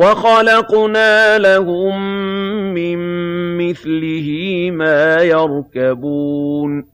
وَخَلَقْنَا لَهُم مِّن مِّثْلِهِ مَا يَرْكَبُونَ